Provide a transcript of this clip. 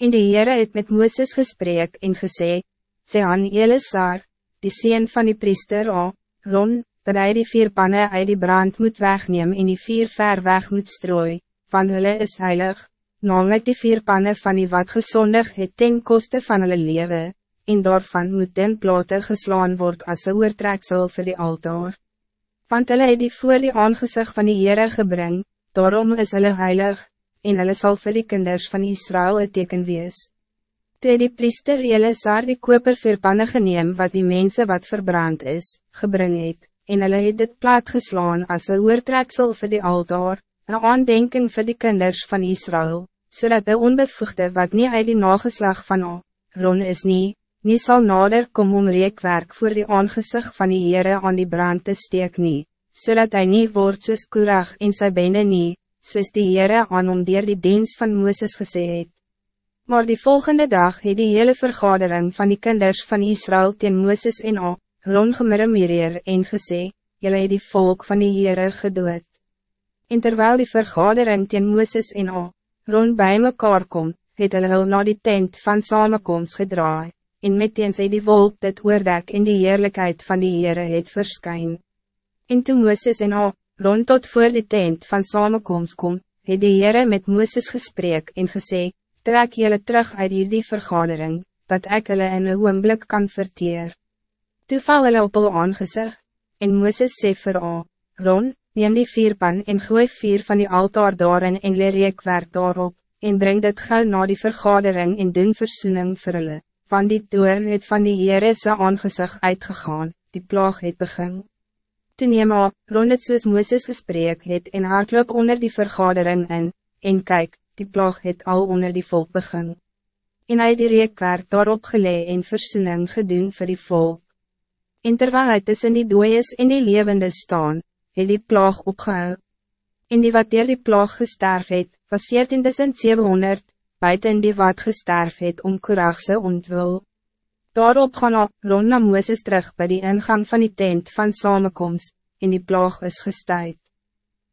En die Heere het met Mooses gesprek en gesê, sê aan Elisar, die sien van die priester A, Ron, dat hy die vier pannen uit die brand moet wegneem en die vier ver weg moet strooi, van hulle is heilig, namelijk die vier pannen van die wat gezondig het ten koste van hulle lewe, en daarvan moet den plate geslaan word as een oortreksel vir die altaar. Want hulle het die voor die aangezicht van die Heere gebring, daarom is hulle heilig, en hulle sal vir die kinders van Israël een teken wees. Toe die priester Elisar die koper vir panne geneem wat die mensen wat verbrand is, gebring het, en hulle het dit plat geslaan as een oortreksel vir die altaar, een aandenken vir die kinders van Israël, zodat de onbevoegde wat niet uit die nageslag van O, Ron is nie, nie sal nader kom om reekwerk voor die aangezicht van die Heere aan die brand te steek nie, zodat hij niet wordt soos Kurag en sy bende nie, soos die Heere aan om dier die dienst van Mooses gesê het. Maar die volgende dag het die hele vergadering van die kinders van Israël teen Mooses en A, rondgemirremereer en gesê, Jylle het die volk van die Heere gedood. En terwijl die vergadering teen Mooses en A, rond bij mekaar kom, het hulle hul na die tent van samenkomst gedraai, en meteen sy die wolk dit oordek in die heerlijkheid van die Heere het verskyn. En toen Mooses en A, rond tot voor de tent van samenkomst kom, het die Heere met Mooses gesprek en gesê, trek jullie terug uit die vergadering, dat ek hulle in een oomblik kan verteer. Toe val hulle op hulle aangezig, en Mooses sê vir A, Ron, neem die vierpan en gooi vier van die altaar daarin en leer reekwerk daarop, en breng dit gauw na die vergadering en doen versoening vir hulle, van die toer het van die Heere sy aangezig uitgegaan, die plaag het begin. Toe neem op, rond het soos Mooses gesprek het en hardloop onder die vergadering in, en kyk, die plaag het al onder die volk begin. En hy die reekwerk daarop gelee en versoening gedoen vir die volk. En terwijl hy tussen die dooies en die levende staan, het die plaag opgehou. En die wat dier die plaag gesterf het, was 14.700, buiten die wat gesterf het om koragse ontwil. Daarop gaan op, rond na Mooses terug bij die ingang van die tent van samenkomst, en die plaag is gestuid.